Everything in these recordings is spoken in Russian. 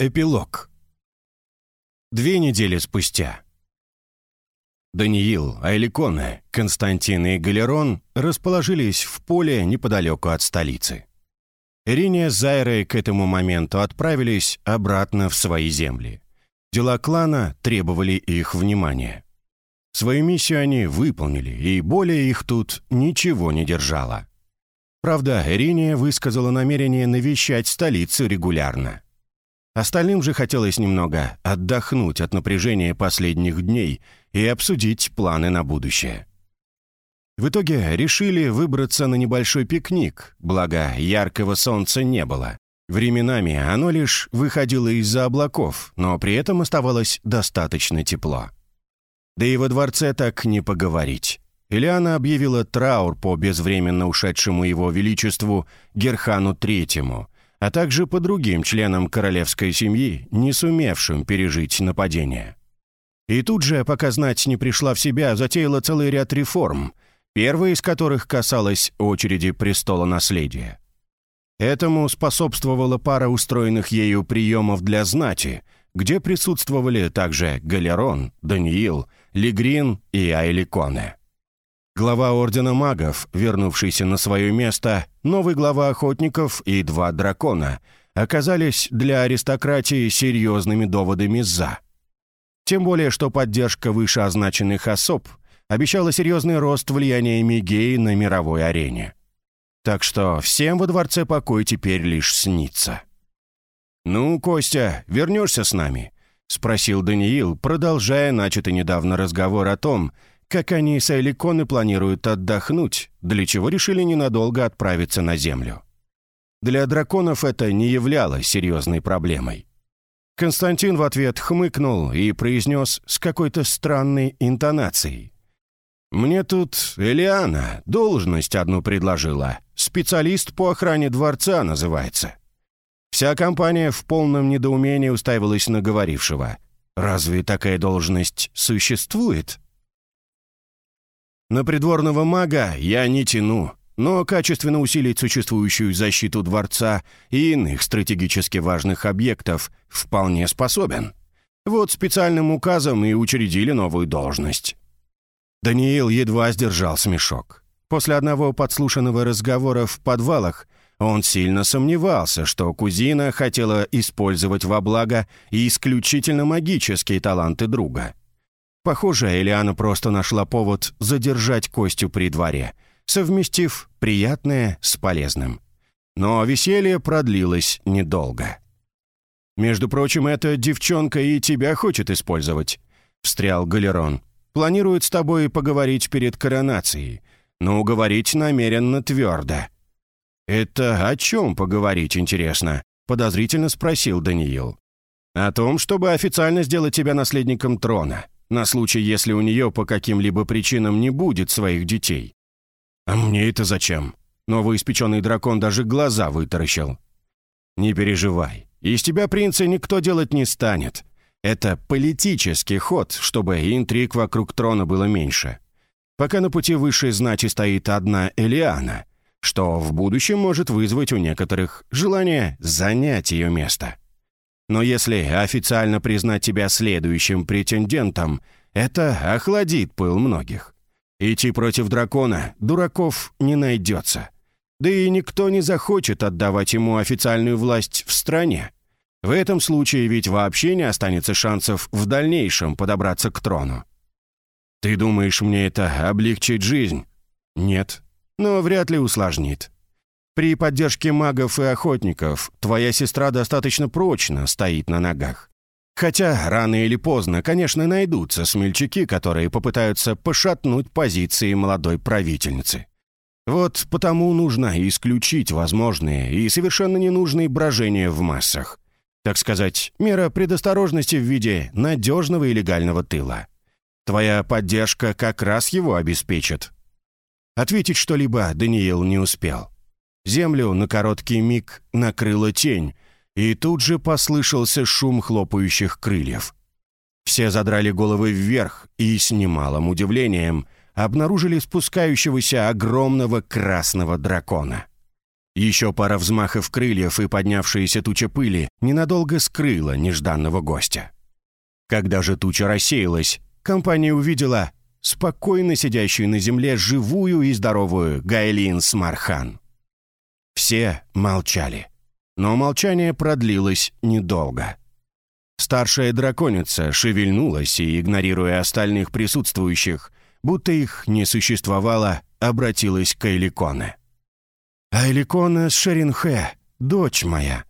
Эпилог. Две недели спустя. Даниил, Айликоне, Константин и Галерон расположились в поле неподалеку от столицы. Ириния с Зайрой к этому моменту отправились обратно в свои земли. Дела клана требовали их внимания. Свою миссию они выполнили, и более их тут ничего не держало. Правда, Ириния высказала намерение навещать столицу регулярно. Остальным же хотелось немного отдохнуть от напряжения последних дней и обсудить планы на будущее. В итоге решили выбраться на небольшой пикник, благо яркого солнца не было. Временами оно лишь выходило из-за облаков, но при этом оставалось достаточно тепло. Да и во дворце так не поговорить. Ильяна объявила траур по безвременно ушедшему его величеству Герхану Третьему, а также по другим членам королевской семьи, не сумевшим пережить нападение. И тут же, пока знать не пришла в себя, затеяла целый ряд реформ, первая из которых касалась очереди престола наследия. Этому способствовала пара устроенных ею приемов для знати, где присутствовали также Галерон, Даниил, Лигрин и Айликоне. Глава Ордена Магов, вернувшийся на свое место, новый глава Охотников и два дракона оказались для аристократии серьезными доводами «за». Тем более, что поддержка вышеозначенных особ обещала серьезный рост влияния Мигеи на мировой арене. Так что всем во Дворце покой теперь лишь снится. «Ну, Костя, вернешься с нами?» — спросил Даниил, продолжая начатый недавно разговор о том, как они с Эликоны планируют отдохнуть, для чего решили ненадолго отправиться на Землю. Для драконов это не являлось серьезной проблемой. Константин в ответ хмыкнул и произнес с какой-то странной интонацией. «Мне тут Элиана должность одну предложила. Специалист по охране дворца называется». Вся компания в полном недоумении уставилась на говорившего. «Разве такая должность существует?» На придворного мага я не тяну, но качественно усилить существующую защиту дворца и иных стратегически важных объектов вполне способен. Вот специальным указом и учредили новую должность. Даниил едва сдержал смешок. После одного подслушанного разговора в подвалах он сильно сомневался, что кузина хотела использовать во благо исключительно магические таланты друга. Похоже, Элиана просто нашла повод задержать Костю при дворе, совместив приятное с полезным. Но веселье продлилось недолго. «Между прочим, эта девчонка и тебя хочет использовать», — встрял Галерон. «Планирует с тобой поговорить перед коронацией, но уговорить намеренно твердо». «Это о чем поговорить, интересно?» — подозрительно спросил Даниил. «О том, чтобы официально сделать тебя наследником трона на случай, если у нее по каким-либо причинам не будет своих детей. А мне это зачем? Новоиспеченный дракон даже глаза вытаращил. Не переживай, из тебя принца никто делать не станет. Это политический ход, чтобы интриг вокруг трона было меньше. Пока на пути высшей знати стоит одна Элиана, что в будущем может вызвать у некоторых желание занять ее место. Но если официально признать тебя следующим претендентом, это охладит пыл многих. Идти против дракона дураков не найдется. Да и никто не захочет отдавать ему официальную власть в стране. В этом случае ведь вообще не останется шансов в дальнейшем подобраться к трону. Ты думаешь, мне это облегчит жизнь? Нет, но вряд ли усложнит. При поддержке магов и охотников твоя сестра достаточно прочно стоит на ногах. Хотя рано или поздно, конечно, найдутся смельчаки, которые попытаются пошатнуть позиции молодой правительницы. Вот потому нужно исключить возможные и совершенно ненужные брожения в массах. Так сказать, мера предосторожности в виде надежного и легального тыла. Твоя поддержка как раз его обеспечит. Ответить что-либо Даниил не успел. Землю на короткий миг накрыла тень, и тут же послышался шум хлопающих крыльев. Все задрали головы вверх и с немалым удивлением обнаружили спускающегося огромного красного дракона. Еще пара взмахов крыльев и поднявшаяся туча пыли ненадолго скрыла нежданного гостя. Когда же туча рассеялась, компания увидела спокойно сидящую на земле живую и здоровую Гайлин Смархан. Все молчали. Но молчание продлилось недолго. Старшая драконица шевельнулась и, игнорируя остальных присутствующих, будто их не существовало, обратилась к Эликоне. «Айликона Шеринхэ, дочь моя,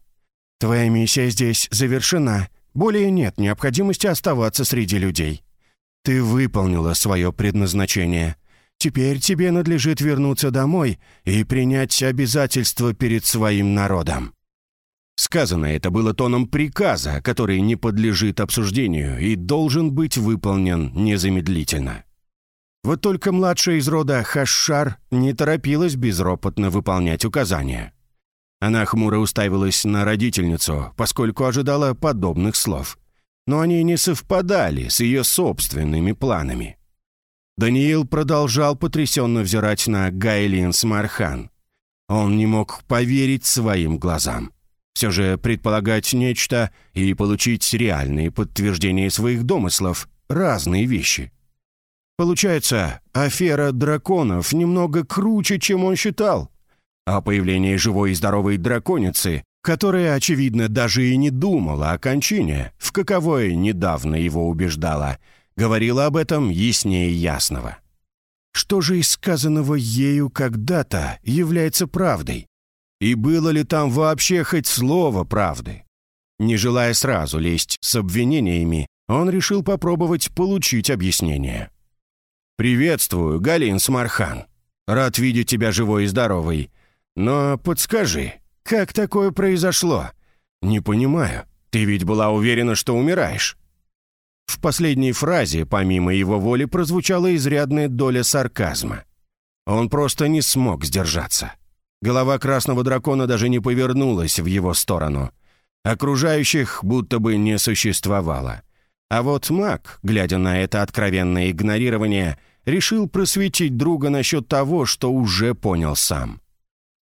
твоя миссия здесь завершена, более нет необходимости оставаться среди людей. Ты выполнила свое предназначение. Теперь тебе надлежит вернуться домой и принять обязательства перед своим народом». Сказано это было тоном приказа, который не подлежит обсуждению и должен быть выполнен незамедлительно. Вот только младшая из рода Хашшар не торопилась безропотно выполнять указания. Она хмуро уставилась на родительницу, поскольку ожидала подобных слов. Но они не совпадали с ее собственными планами. Даниил продолжал потрясенно взирать на Гайлин Смархан. Он не мог поверить своим глазам. Все же предполагать нечто и получить реальные подтверждения своих домыслов — разные вещи. Получается, афера драконов немного круче, чем он считал. А появление живой и здоровой драконицы, которая, очевидно, даже и не думала о кончине, в каковой недавно его убеждала, говорила об этом яснее ясного. Что же из сказанного ею когда-то является правдой? И было ли там вообще хоть слово правды? Не желая сразу лезть с обвинениями, он решил попробовать получить объяснение. «Приветствую, Галин Смархан. Рад видеть тебя живой и здоровой. Но подскажи, как такое произошло? Не понимаю. Ты ведь была уверена, что умираешь». В последней фразе, помимо его воли, прозвучала изрядная доля сарказма. Он просто не смог сдержаться. Голова красного дракона даже не повернулась в его сторону. Окружающих будто бы не существовало. А вот маг, глядя на это откровенное игнорирование, решил просветить друга насчет того, что уже понял сам.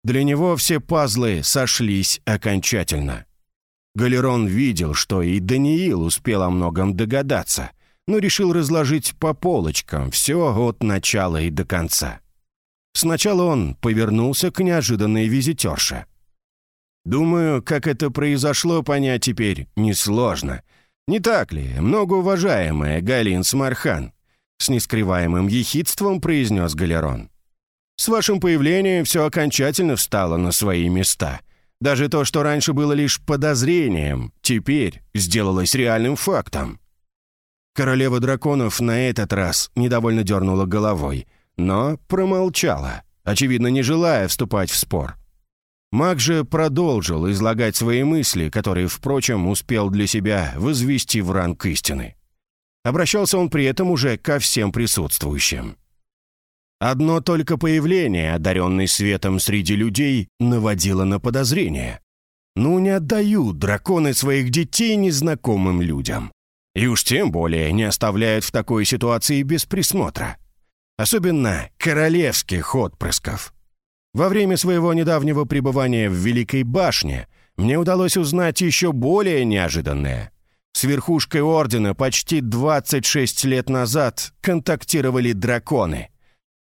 Для него все пазлы сошлись окончательно. Галерон видел, что и Даниил успел о многом догадаться, но решил разложить по полочкам все от начала и до конца. Сначала он повернулся к неожиданной визитерше. «Думаю, как это произошло, понять теперь несложно», «Не так ли, многоуважаемая Галин Смархан?» С нескрываемым ехидством произнес Галерон. «С вашим появлением все окончательно встало на свои места. Даже то, что раньше было лишь подозрением, теперь сделалось реальным фактом». Королева драконов на этот раз недовольно дернула головой, но промолчала, очевидно, не желая вступать в спор. Маг же продолжил излагать свои мысли, которые, впрочем, успел для себя возвести в ранг истины. Обращался он при этом уже ко всем присутствующим. Одно только появление, одаренный светом среди людей, наводило на подозрение. Ну, не отдают драконы своих детей незнакомым людям. И уж тем более не оставляют в такой ситуации без присмотра. Особенно королевских отпрысков. Во время своего недавнего пребывания в Великой башне мне удалось узнать еще более неожиданное. С верхушкой Ордена почти 26 лет назад контактировали драконы.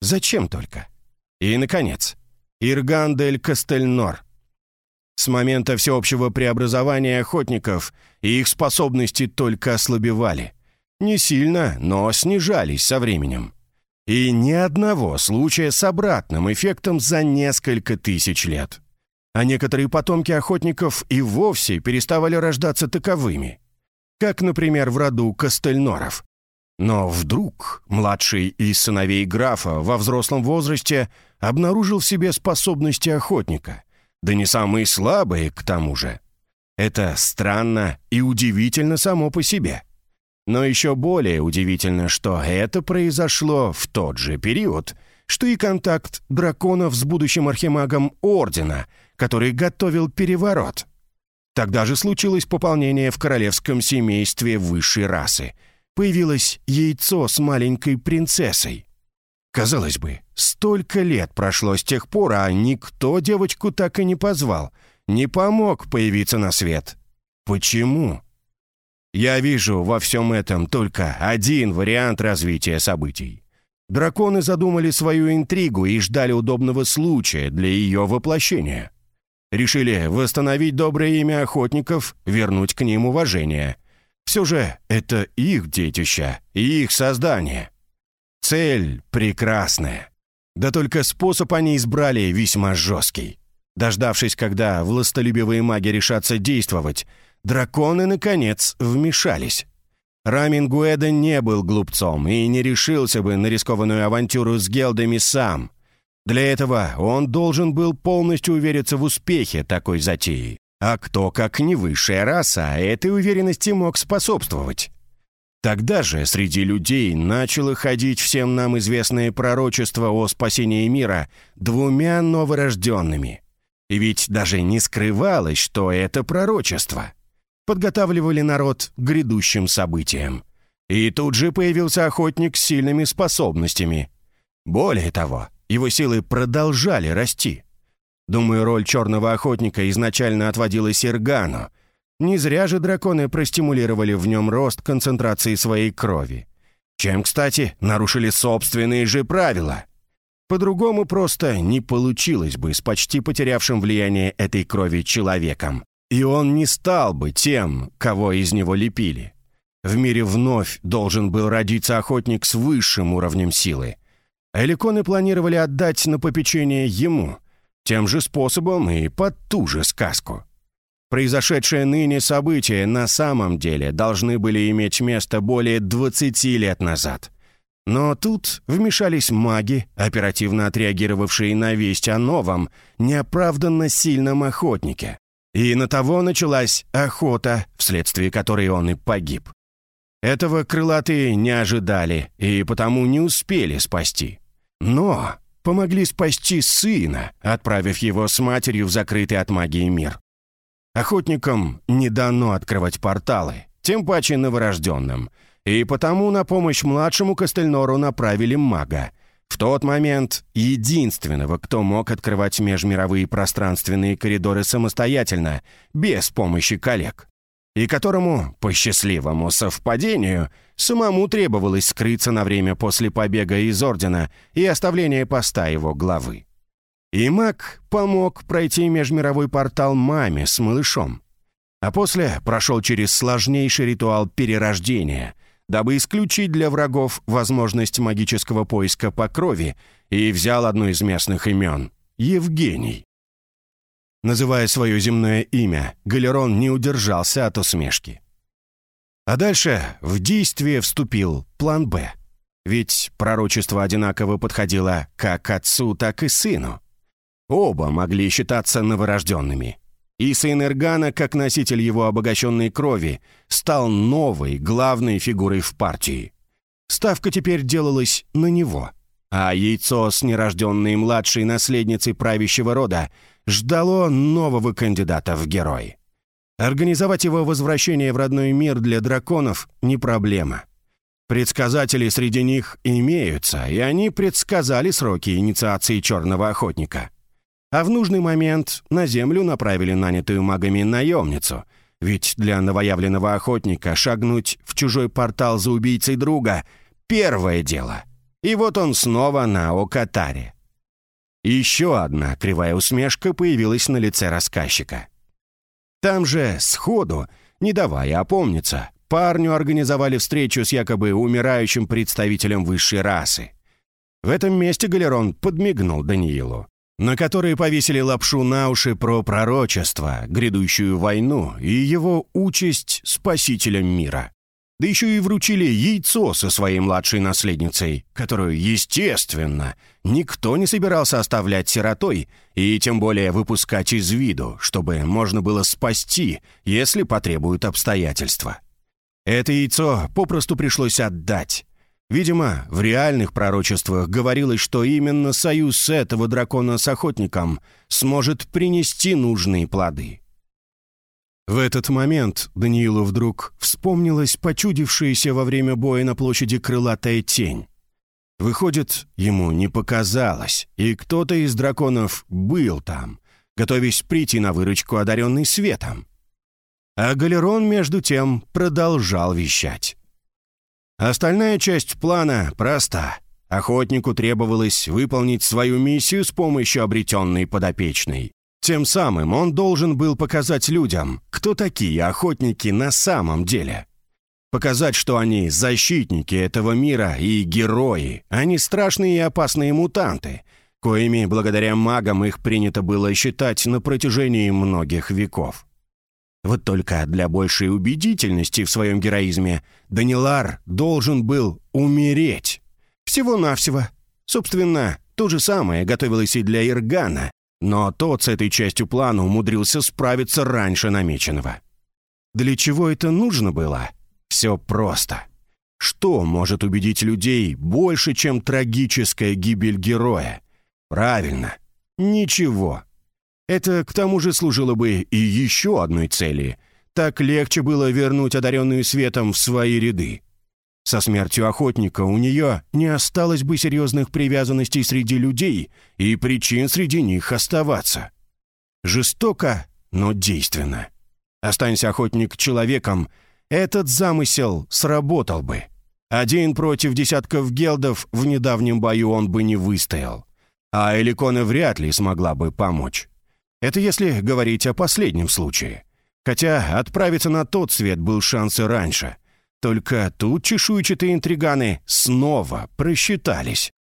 Зачем только? И, наконец, Иргандель Кастельнор. С момента всеобщего преобразования охотников их способности только ослабевали. Не сильно, но снижались со временем. И ни одного случая с обратным эффектом за несколько тысяч лет. А некоторые потомки охотников и вовсе переставали рождаться таковыми. Как, например, в роду Костельноров. Но вдруг младший из сыновей графа во взрослом возрасте обнаружил в себе способности охотника. Да не самые слабые, к тому же. Это странно и удивительно само по себе. Но еще более удивительно, что это произошло в тот же период, что и контакт драконов с будущим архимагом Ордена, который готовил переворот. Тогда же случилось пополнение в королевском семействе высшей расы. Появилось яйцо с маленькой принцессой. Казалось бы, столько лет прошло с тех пор, а никто девочку так и не позвал, не помог появиться на свет. Почему? Я вижу во всем этом только один вариант развития событий. Драконы задумали свою интригу и ждали удобного случая для ее воплощения. Решили восстановить доброе имя охотников, вернуть к ним уважение. Все же это их детище их создание. Цель прекрасная. Да только способ они избрали весьма жесткий. Дождавшись, когда властолюбивые маги решатся действовать, драконы, наконец, вмешались. Рамин Гуэда не был глупцом и не решился бы на рискованную авантюру с гелдами сам. Для этого он должен был полностью увериться в успехе такой затеи. А кто, как не высшая раса, этой уверенности мог способствовать? Тогда же среди людей начало ходить всем нам известное пророчество о спасении мира двумя новорожденными. И ведь даже не скрывалось, что это пророчество. Подготавливали народ к грядущим событиям. И тут же появился охотник с сильными способностями. Более того, его силы продолжали расти. Думаю, роль черного охотника изначально отводилась Иргану, не зря же драконы простимулировали в нем рост концентрации своей крови. Чем, кстати, нарушили собственные же правила. По-другому просто не получилось бы с почти потерявшим влияние этой крови человеком. И он не стал бы тем, кого из него лепили. В мире вновь должен был родиться охотник с высшим уровнем силы. Эликоны планировали отдать на попечение ему, тем же способом и под ту же сказку. Произошедшие ныне события на самом деле должны были иметь место более 20 лет назад. Но тут вмешались маги, оперативно отреагировавшие на весть о новом, неоправданно сильном охотнике. И на того началась охота, вследствие которой он и погиб. Этого крылатые не ожидали и потому не успели спасти. Но помогли спасти сына, отправив его с матерью в закрытый от магии мир. Охотникам не дано открывать порталы, тем паче новорожденным, и потому на помощь младшему Костельнору направили мага, в тот момент единственного, кто мог открывать межмировые пространственные коридоры самостоятельно, без помощи коллег, и которому, по счастливому совпадению, самому требовалось скрыться на время после побега из Ордена и оставления поста его главы. И маг помог пройти межмировой портал маме с малышом. А после прошел через сложнейший ритуал перерождения, дабы исключить для врагов возможность магического поиска по крови, и взял одно из местных имен — Евгений. Называя свое земное имя, Галерон не удержался от усмешки. А дальше в действие вступил план «Б». Ведь пророчество одинаково подходило как отцу, так и сыну. Оба могли считаться новорожденными. И сын Эргана, как носитель его обогащенной крови, стал новой главной фигурой в партии. Ставка теперь делалась на него, а яйцо с нерожденной младшей наследницей правящего рода ждало нового кандидата в герой. Организовать его возвращение в родной мир для драконов не проблема. Предсказатели среди них имеются, и они предсказали сроки инициации черного охотника а в нужный момент на землю направили нанятую магами наемницу, ведь для новоявленного охотника шагнуть в чужой портал за убийцей друга — первое дело. И вот он снова на Окатаре. Еще одна кривая усмешка появилась на лице рассказчика. Там же, сходу, не давая опомниться, парню организовали встречу с якобы умирающим представителем высшей расы. В этом месте Галерон подмигнул Даниилу на которые повесили лапшу на уши про пророчество, грядущую войну и его участь спасителем мира. Да еще и вручили яйцо со своей младшей наследницей, которую, естественно, никто не собирался оставлять сиротой и тем более выпускать из виду, чтобы можно было спасти, если потребуют обстоятельства. Это яйцо попросту пришлось отдать, Видимо, в реальных пророчествах говорилось, что именно союз этого дракона с охотником сможет принести нужные плоды. В этот момент Даниилу вдруг вспомнилась почудившаяся во время боя на площади крылатая тень. Выходит, ему не показалось, и кто-то из драконов был там, готовясь прийти на выручку одаренный светом. А Галерон, между тем, продолжал вещать. Остальная часть плана проста. Охотнику требовалось выполнить свою миссию с помощью обретенной подопечной. Тем самым он должен был показать людям, кто такие охотники на самом деле. Показать, что они защитники этого мира и герои, а не страшные и опасные мутанты, коими благодаря магам их принято было считать на протяжении многих веков. Вот только для большей убедительности в своем героизме Данилар должен был умереть. Всего-навсего. Собственно, то же самое готовилось и для Иргана, но тот с этой частью плана умудрился справиться раньше намеченного. Для чего это нужно было? Все просто. Что может убедить людей больше, чем трагическая гибель героя? Правильно, ничего. Это к тому же служило бы и еще одной цели. Так легче было вернуть одаренную светом в свои ряды. Со смертью охотника у нее не осталось бы серьезных привязанностей среди людей и причин среди них оставаться. Жестоко, но действенно. Останься охотник человеком, этот замысел сработал бы. Один против десятков гелдов в недавнем бою он бы не выстоял. А Эликона вряд ли смогла бы помочь. Это если говорить о последнем случае. Хотя отправиться на тот свет был шанс и раньше. Только тут чешуйчатые интриганы снова просчитались.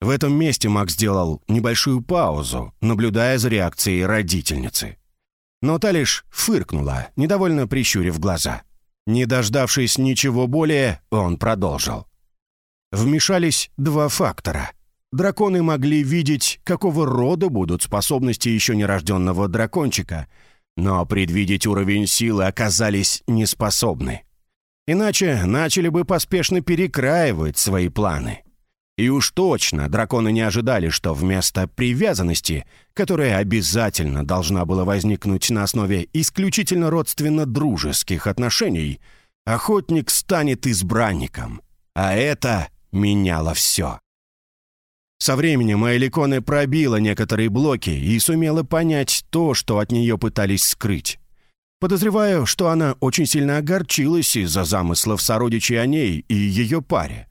В этом месте Макс сделал небольшую паузу, наблюдая за реакцией родительницы. Но та лишь фыркнула, недовольно прищурив глаза. Не дождавшись ничего более, он продолжил. Вмешались два фактора — драконы могли видеть, какого рода будут способности еще нерожденного дракончика, но предвидеть уровень силы оказались неспособны. Иначе начали бы поспешно перекраивать свои планы. И уж точно драконы не ожидали, что вместо привязанности, которая обязательно должна была возникнуть на основе исключительно родственно-дружеских отношений, охотник станет избранником. А это меняло все. Со временем Айликоне пробила некоторые блоки и сумела понять то, что от нее пытались скрыть. Подозреваю, что она очень сильно огорчилась из-за замыслов сородичей о ней и ее паре.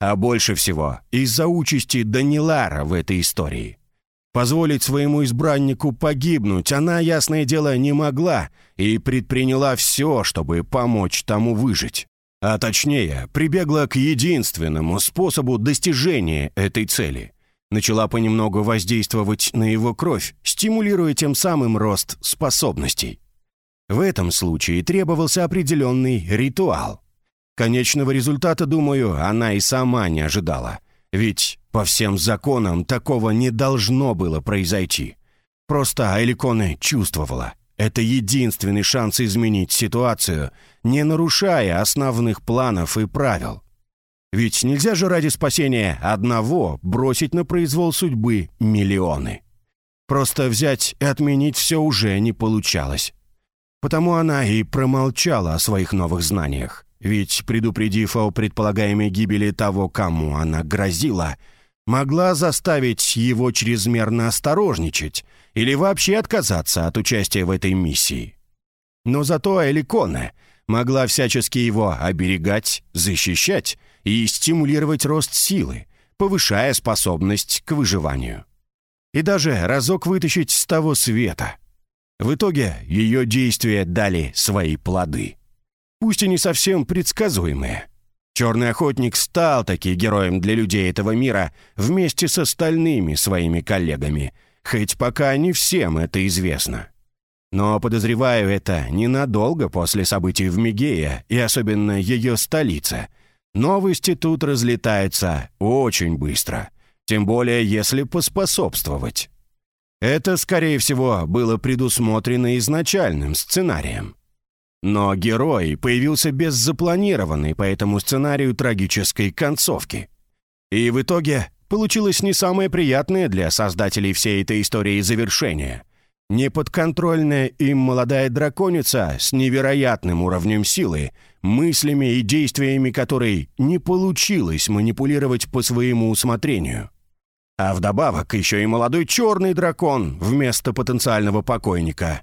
А больше всего из-за участи Данилара в этой истории. Позволить своему избраннику погибнуть она, ясное дело, не могла и предприняла все, чтобы помочь тому выжить. А точнее, прибегла к единственному способу достижения этой цели. Начала понемногу воздействовать на его кровь, стимулируя тем самым рост способностей. В этом случае требовался определенный ритуал. Конечного результата, думаю, она и сама не ожидала. Ведь по всем законам такого не должно было произойти. Просто Айликоне чувствовала. Это единственный шанс изменить ситуацию, не нарушая основных планов и правил. Ведь нельзя же ради спасения одного бросить на произвол судьбы миллионы. Просто взять и отменить все уже не получалось. Потому она и промолчала о своих новых знаниях. Ведь, предупредив о предполагаемой гибели того, кому она грозила, могла заставить его чрезмерно осторожничать или вообще отказаться от участия в этой миссии. Но зато Эликоне могла всячески его оберегать, защищать и стимулировать рост силы, повышая способность к выживанию. И даже разок вытащить с того света. В итоге ее действия дали свои плоды. Пусть и не совсем предсказуемые. Черный охотник стал таки героем для людей этого мира вместе с остальными своими коллегами, хоть пока не всем это известно. Но, подозреваю, это ненадолго после событий в Мегее и особенно ее столице. Новости тут разлетаются очень быстро, тем более если поспособствовать. Это, скорее всего, было предусмотрено изначальным сценарием. Но герой появился без запланированной по этому сценарию трагической концовки. И в итоге получилось не самое приятное для создателей всей этой истории завершение. Неподконтрольная им молодая драконица с невероятным уровнем силы, мыслями и действиями которой не получилось манипулировать по своему усмотрению. А вдобавок еще и молодой черный дракон вместо потенциального покойника.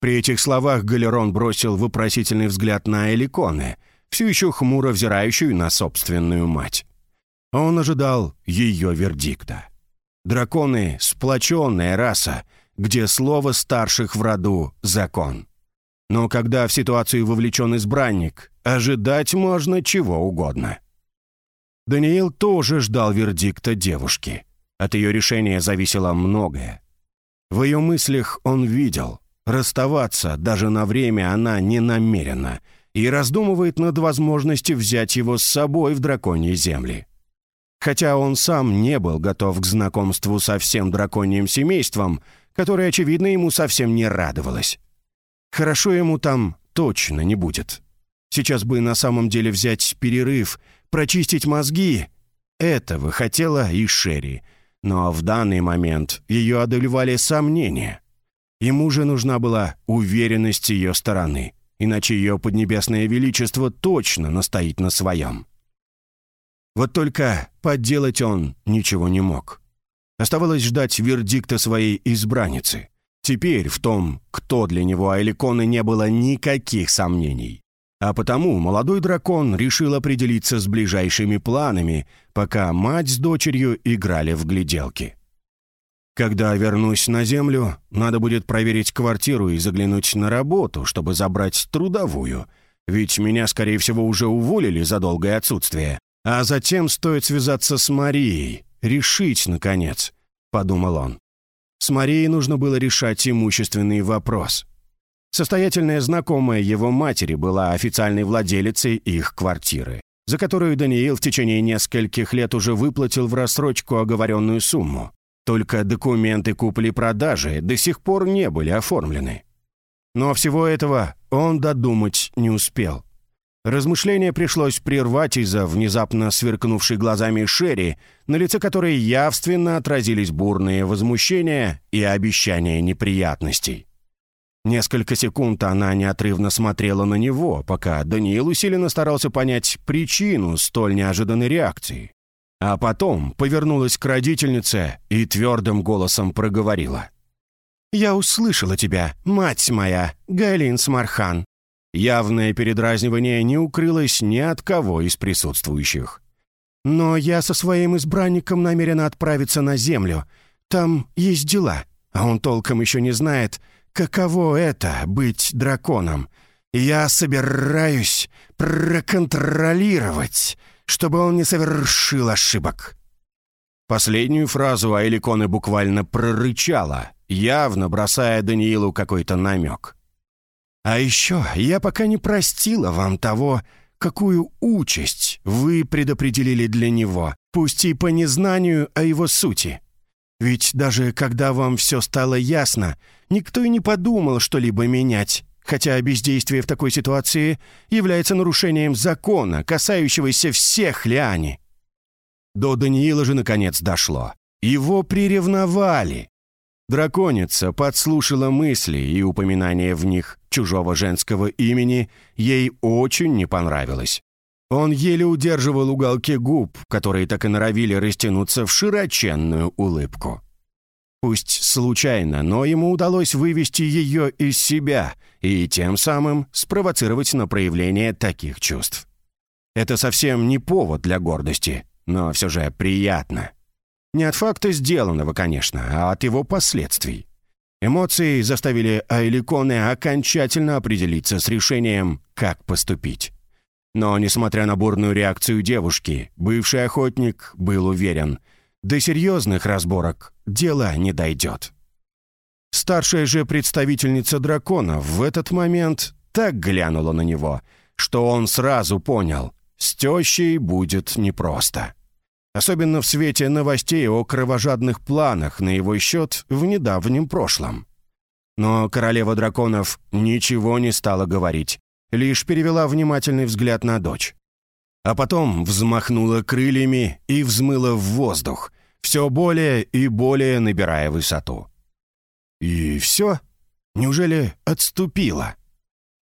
При этих словах Галерон бросил вопросительный взгляд на Эликоне, все еще хмуро взирающую на собственную мать. Он ожидал ее вердикта. Драконы — сплоченная раса, где слово старших в роду — закон. Но когда в ситуацию вовлечен избранник, ожидать можно чего угодно. Даниил тоже ждал вердикта девушки. От ее решения зависело многое. В ее мыслях он видел, расставаться даже на время она не намерена и раздумывает над возможностью взять его с собой в драконьи земли. Хотя он сам не был готов к знакомству со всем драконьим семейством, которое, очевидно, ему совсем не радовалось. Хорошо ему там точно не будет. Сейчас бы на самом деле взять перерыв, прочистить мозги. Этого хотела и Шерри. Но в данный момент ее одолевали сомнения. Ему же нужна была уверенность ее стороны, иначе ее поднебесное величество точно настоит на своем. Вот только подделать он ничего не мог. Оставалось ждать вердикта своей избранницы. Теперь в том, кто для него Айликоны, не было никаких сомнений. А потому молодой дракон решил определиться с ближайшими планами, пока мать с дочерью играли в гляделки. Когда вернусь на землю, надо будет проверить квартиру и заглянуть на работу, чтобы забрать трудовую, ведь меня, скорее всего, уже уволили за долгое отсутствие. А затем стоит связаться с Марией, решить, наконец, подумал он. С Марией нужно было решать имущественный вопрос. Состоятельная знакомая его матери была официальной владелицей их квартиры, за которую Даниил в течение нескольких лет уже выплатил в рассрочку оговоренную сумму. Только документы купли-продажи до сих пор не были оформлены. Но всего этого он додумать не успел. Размышление пришлось прервать из-за внезапно сверкнувшей глазами Шерри, на лице которой явственно отразились бурные возмущения и обещания неприятностей. Несколько секунд она неотрывно смотрела на него, пока Даниил усиленно старался понять причину столь неожиданной реакции. А потом повернулась к родительнице и твердым голосом проговорила. «Я услышала тебя, мать моя, Галин Смархан. Явное передразнивание не укрылось ни от кого из присутствующих. «Но я со своим избранником намерена отправиться на Землю. Там есть дела, а он толком еще не знает, каково это — быть драконом. Я собираюсь проконтролировать, чтобы он не совершил ошибок». Последнюю фразу Айликоны буквально прорычала, явно бросая Даниилу какой-то намек. А еще я пока не простила вам того, какую участь вы предопределили для него, пусть и по незнанию о его сути. Ведь даже когда вам все стало ясно, никто и не подумал что-либо менять, хотя бездействие в такой ситуации является нарушением закона, касающегося всех Лиани. До Даниила же наконец дошло. Его приревновали, Драконица подслушала мысли и упоминание в них чужого женского имени ей очень не понравилось. Он еле удерживал уголки губ, которые так и норовили растянуться в широченную улыбку. Пусть случайно, но ему удалось вывести ее из себя и тем самым спровоцировать на проявление таких чувств. Это совсем не повод для гордости, но все же приятно. Не от факта сделанного, конечно, а от его последствий. Эмоции заставили Айликоне окончательно определиться с решением, как поступить. Но, несмотря на бурную реакцию девушки, бывший охотник был уверен, до серьезных разборок дело не дойдет. Старшая же представительница драконов в этот момент так глянула на него, что он сразу понял, с тещей будет непросто. Особенно в свете новостей о кровожадных планах на его счет в недавнем прошлом. Но королева драконов ничего не стала говорить, лишь перевела внимательный взгляд на дочь. А потом взмахнула крыльями и взмыла в воздух, все более и более набирая высоту. И все? Неужели отступила?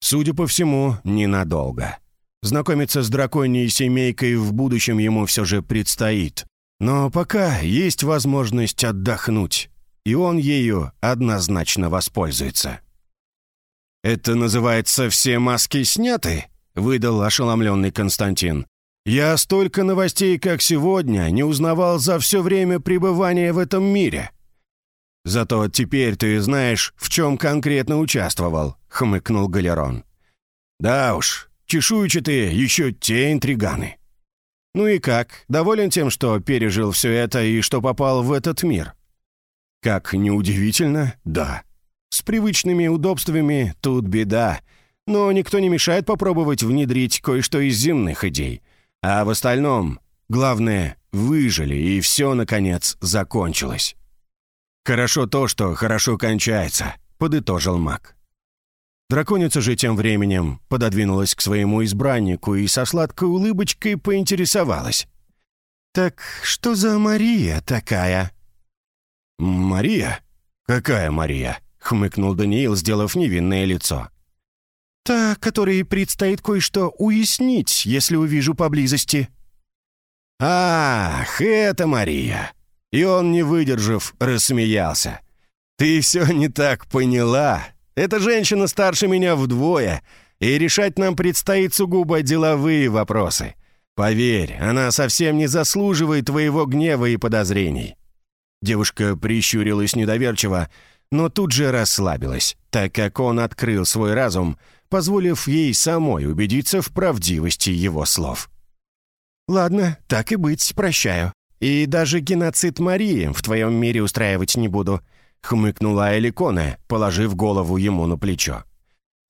Судя по всему, ненадолго. Знакомиться с драконьей семейкой в будущем ему все же предстоит. Но пока есть возможность отдохнуть, и он ею однозначно воспользуется. «Это называется «все маски сняты»?» — выдал ошеломленный Константин. «Я столько новостей, как сегодня, не узнавал за все время пребывания в этом мире». «Зато теперь ты знаешь, в чем конкретно участвовал», — хмыкнул Галерон. «Да уж, чешуйчатые еще те интриганы». «Ну и как? Доволен тем, что пережил все это и что попал в этот мир?» «Как неудивительно, да. С привычными удобствами тут беда, но никто не мешает попробовать внедрить кое-что из земных идей. А в остальном, главное, выжили, и все, наконец, закончилось». «Хорошо то, что хорошо кончается», — подытожил маг. Драконица же тем временем пододвинулась к своему избраннику и со сладкой улыбочкой поинтересовалась. «Так что за Мария такая?» «Мария? Какая Мария?» — хмыкнул Даниил, сделав невинное лицо. «Та, которой предстоит кое-что уяснить, если увижу поблизости». «Ах, это Мария!» И он, не выдержав, рассмеялся. «Ты все не так поняла. Эта женщина старше меня вдвое, и решать нам предстоит сугубо деловые вопросы. Поверь, она совсем не заслуживает твоего гнева и подозрений». Девушка прищурилась недоверчиво, но тут же расслабилась, так как он открыл свой разум, позволив ей самой убедиться в правдивости его слов. «Ладно, так и быть, прощаю. И даже геноцид Марии в твоем мире устраивать не буду хмыкнула Эликона, положив голову ему на плечо.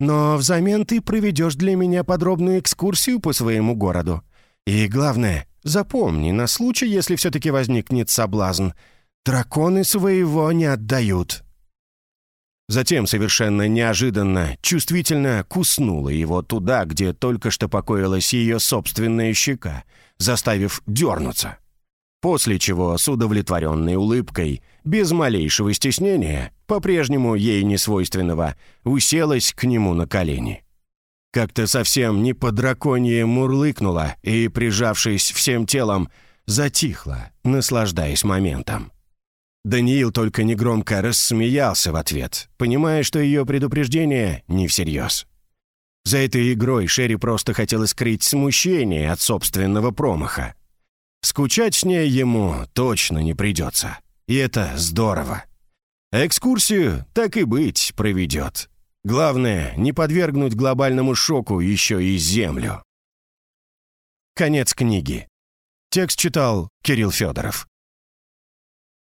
«Но взамен ты проведешь для меня подробную экскурсию по своему городу. И главное, запомни, на случай, если все-таки возникнет соблазн, драконы своего не отдают». Затем совершенно неожиданно, чувствительно куснула его туда, где только что покоилась ее собственная щека, заставив дернуться. После чего с удовлетворенной улыбкой, без малейшего стеснения, по-прежнему ей несвойственного, уселась к нему на колени. Как-то совсем не по драконье мурлыкнула и, прижавшись всем телом, затихла, наслаждаясь моментом. Даниил только негромко рассмеялся в ответ, понимая, что ее предупреждение не всерьез. За этой игрой Шерри просто хотела скрыть смущение от собственного промаха. Скучать с ней ему точно не придется. И это здорово. Экскурсию, так и быть, проведет. Главное, не подвергнуть глобальному шоку еще и Землю. Конец книги. Текст читал Кирилл Федоров.